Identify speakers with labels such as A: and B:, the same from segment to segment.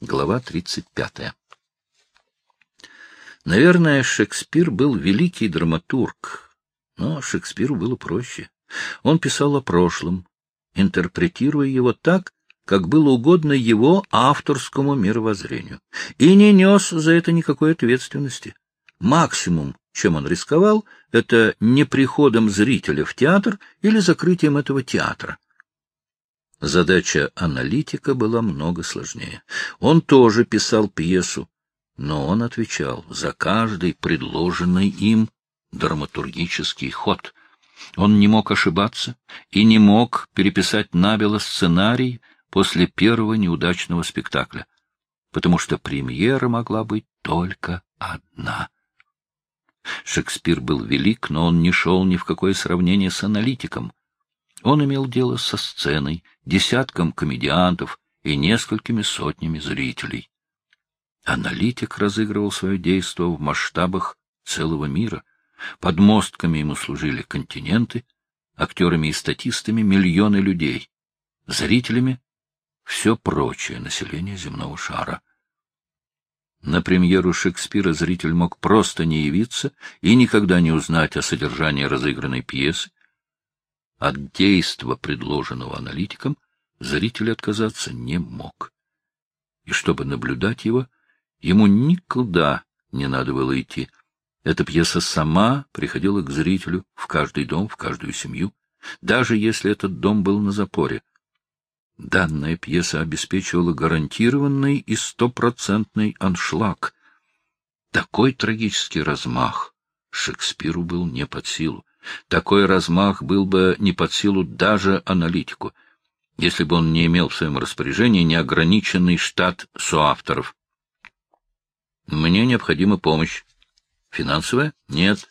A: Глава 35. Наверное, Шекспир был великий драматург, но Шекспиру было проще. Он писал о прошлом, интерпретируя его так, как было угодно его авторскому мировоззрению, и не нес за это никакой ответственности. Максимум, чем он рисковал, это не приходом зрителя в театр или закрытием этого театра. Задача аналитика была много сложнее. Он тоже писал пьесу, но он отвечал за каждый предложенный им драматургический ход. Он не мог ошибаться и не мог переписать набело сценарий после первого неудачного спектакля, потому что премьера могла быть только одна. Шекспир был велик, но он не шел ни в какое сравнение с аналитиком. Он имел дело со сценой, десятком комедиантов и несколькими сотнями зрителей. Аналитик разыгрывал свое действо в масштабах целого мира. Под мостками ему служили континенты, актерами и статистами — миллионы людей, зрителями — все прочее население земного шара. На премьеру Шекспира зритель мог просто не явиться и никогда не узнать о содержании разыгранной пьесы, от действа, предложенного аналитиком, зритель отказаться не мог. И чтобы наблюдать его, ему никуда не надо было идти. Эта пьеса сама приходила к зрителю в каждый дом, в каждую семью, даже если этот дом был на запоре. Данная пьеса обеспечивала гарантированный и стопроцентный аншлаг. Такой трагический размах Шекспиру был не под силу. Такой размах был бы не под силу даже аналитику, если бы он не имел в своем распоряжении неограниченный штат соавторов. Мне необходима помощь. Финансовая? Нет.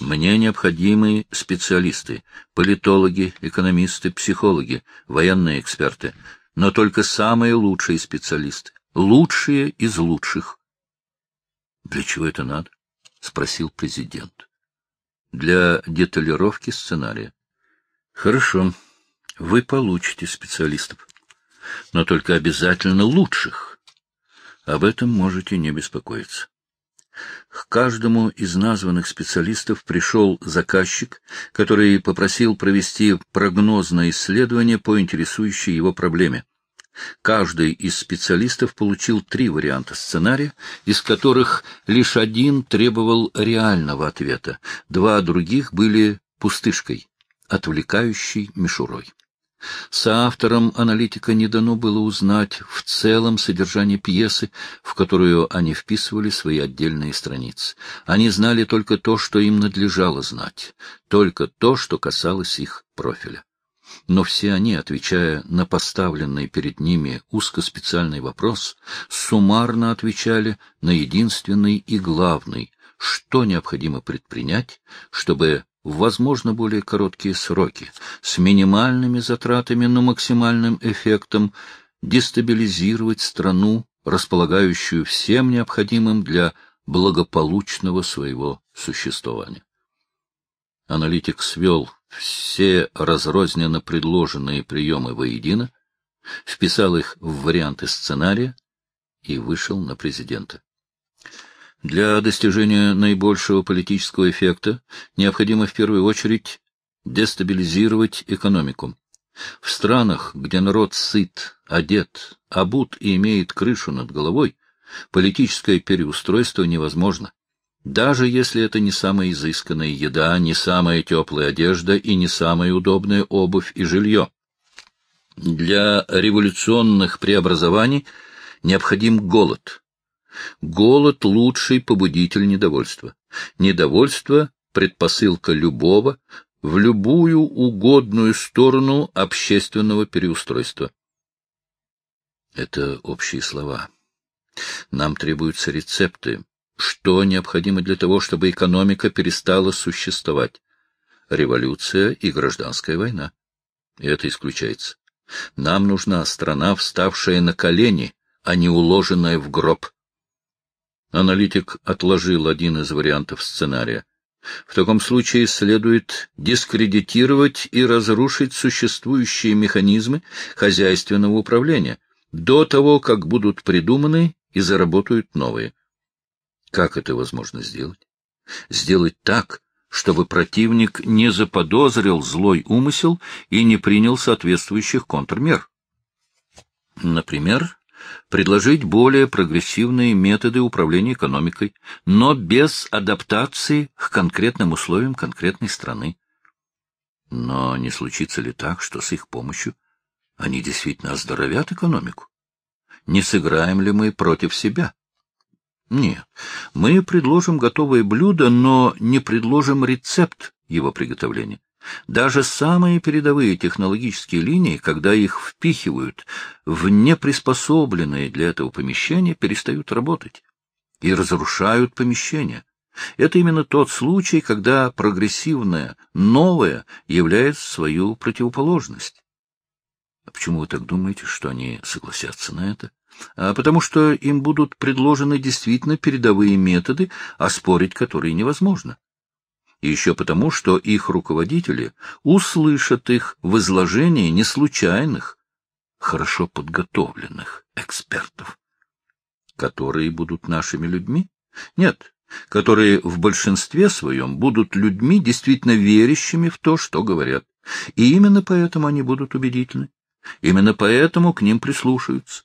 A: Мне необходимы специалисты, политологи, экономисты, психологи, военные эксперты, но только самые лучшие специалисты, лучшие из лучших. — Для чего это надо? — спросил президент для деталировки сценария. Хорошо, вы получите специалистов, но только обязательно лучших. Об этом можете не беспокоиться. К каждому из названных специалистов пришел заказчик, который попросил провести прогнозное исследование по интересующей его проблеме. Каждый из специалистов получил три варианта сценария, из которых лишь один требовал реального ответа, два других были пустышкой, отвлекающей мишурой. Соавторам аналитика не дано было узнать в целом содержание пьесы, в которую они вписывали свои отдельные страницы. Они знали только то, что им надлежало знать, только то, что касалось их профиля но все они, отвечая на поставленный перед ними узкоспециальный вопрос, суммарно отвечали на единственный и главный, что необходимо предпринять, чтобы в возможно более короткие сроки, с минимальными затратами, но максимальным эффектом, дестабилизировать страну, располагающую всем необходимым для благополучного своего существования. Аналитик свел все разрозненно предложенные приемы воедино, вписал их в варианты сценария и вышел на президента. Для достижения наибольшего политического эффекта необходимо в первую очередь дестабилизировать экономику. В странах, где народ сыт, одет, обут и имеет крышу над головой, политическое переустройство невозможно даже если это не самая изысканная еда, не самая теплая одежда и не самая удобная обувь и жилье. Для революционных преобразований необходим голод. Голод — лучший побудитель недовольства. Недовольство — предпосылка любого, в любую угодную сторону общественного переустройства. Это общие слова. Нам требуются рецепты, что необходимо для того, чтобы экономика перестала существовать? Революция и гражданская война. И это исключается. Нам нужна страна, вставшая на колени, а не уложенная в гроб. Аналитик отложил один из вариантов сценария. В таком случае следует дискредитировать и разрушить существующие механизмы хозяйственного управления, до того, как будут придуманы и заработают новые. Как это возможно сделать? Сделать так, чтобы противник не заподозрил злой умысел и не принял соответствующих контрмер. Например, предложить более прогрессивные методы управления экономикой, но без адаптации к конкретным условиям конкретной страны. Но не случится ли так, что с их помощью они действительно оздоровят экономику? Не сыграем ли мы против себя? Нет, мы предложим готовое блюдо, но не предложим рецепт его приготовления. Даже самые передовые технологические линии, когда их впихивают в неприспособленные для этого помещения, перестают работать и разрушают помещение. Это именно тот случай, когда прогрессивное, новое является свою противоположность. А почему вы так думаете, что они согласятся на это? А потому что им будут предложены действительно передовые методы, оспорить которые невозможно. И еще потому, что их руководители услышат их в изложении неслучайных, хорошо подготовленных экспертов. Которые будут нашими людьми? Нет, которые в большинстве своем будут людьми, действительно верящими в то, что говорят. И именно поэтому они будут убедительны. Именно поэтому к ним прислушаются.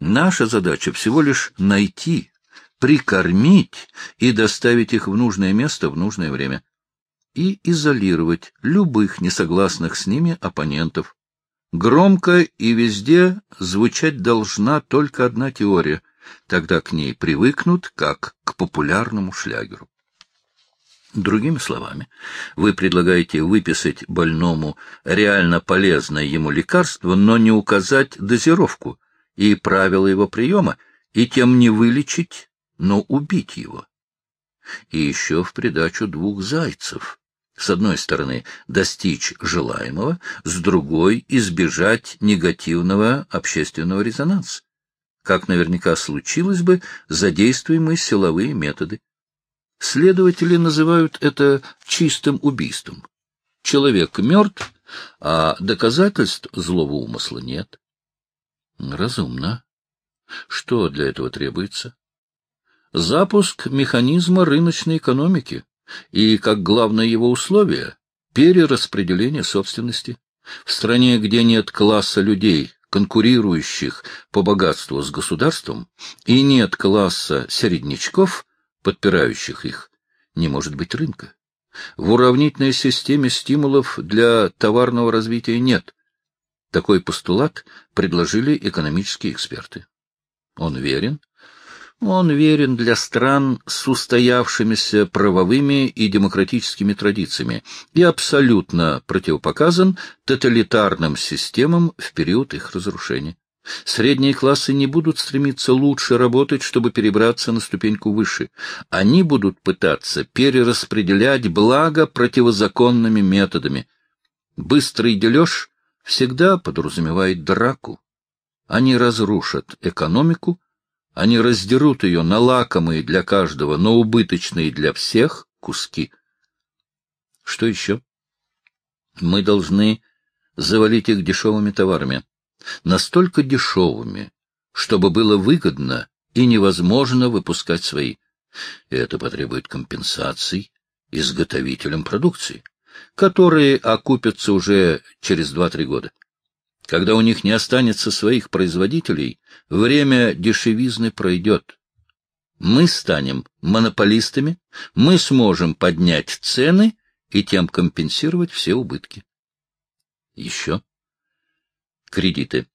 A: Наша задача всего лишь найти, прикормить и доставить их в нужное место в нужное время и изолировать любых несогласных с ними оппонентов. Громко и везде звучать должна только одна теория, тогда к ней привыкнут, как к популярному шлягеру. Другими словами, вы предлагаете выписать больному реально полезное ему лекарство, но не указать дозировку и правила его приема, и тем не вылечить, но убить его. И еще в придачу двух зайцев. С одной стороны, достичь желаемого, с другой — избежать негативного общественного резонанса, как наверняка случилось бы, задействуемые силовые методы. Следователи называют это чистым убийством. Человек мертв, а доказательств злого умысла нет. Разумно. Что для этого требуется? Запуск механизма рыночной экономики и, как главное его условие, перераспределение собственности. В стране, где нет класса людей, конкурирующих по богатству с государством, и нет класса середнячков, подпирающих их, не может быть рынка. В уравнительной системе стимулов для товарного развития нет. Такой постулат предложили экономические эксперты. Он верен? Он верен для стран с устоявшимися правовыми и демократическими традициями и абсолютно противопоказан тоталитарным системам в период их разрушения. Средние классы не будут стремиться лучше работать, чтобы перебраться на ступеньку выше. Они будут пытаться перераспределять благо противозаконными методами. Быстрый дележ всегда подразумевает драку. Они разрушат экономику, они раздерут ее на лакомые для каждого, но убыточные для всех куски. Что еще? Мы должны завалить их дешевыми товарами настолько дешевыми, чтобы было выгодно и невозможно выпускать свои. Это потребует компенсаций изготовителям продукции, которые окупятся уже через 2-3 года. Когда у них не останется своих производителей, время дешевизны пройдет. Мы станем монополистами, мы сможем поднять цены и тем компенсировать все убытки. Еще кредиты.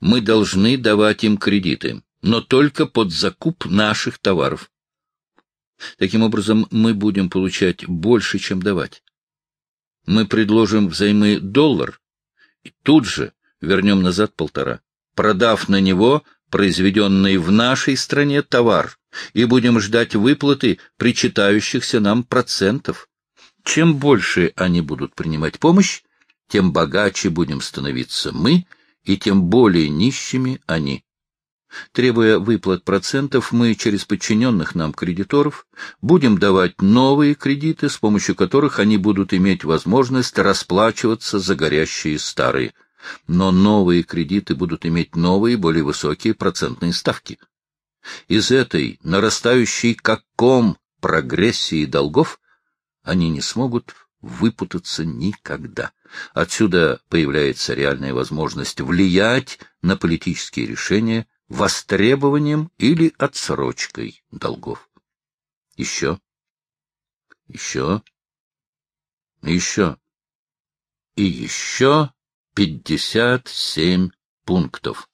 A: Мы должны давать им кредиты, но только под закуп наших товаров. Таким образом, мы будем получать больше, чем давать. Мы предложим взаймы доллар и тут же вернем назад полтора, продав на него произведенный в нашей стране товар, и будем ждать выплаты причитающихся нам процентов. Чем больше они будут принимать помощь, тем богаче будем становиться мы, и тем более нищими они. Требуя выплат процентов, мы через подчиненных нам кредиторов будем давать новые кредиты, с помощью которых они будут иметь возможность расплачиваться за горящие старые. Но новые кредиты будут иметь новые, более высокие процентные ставки. Из этой нарастающей как ком прогрессии долгов они не смогут выпутаться никогда. Отсюда появляется реальная возможность влиять на политические решения востребованием или отсрочкой долгов. Еще, еще, еще и еще пятьдесят семь пунктов.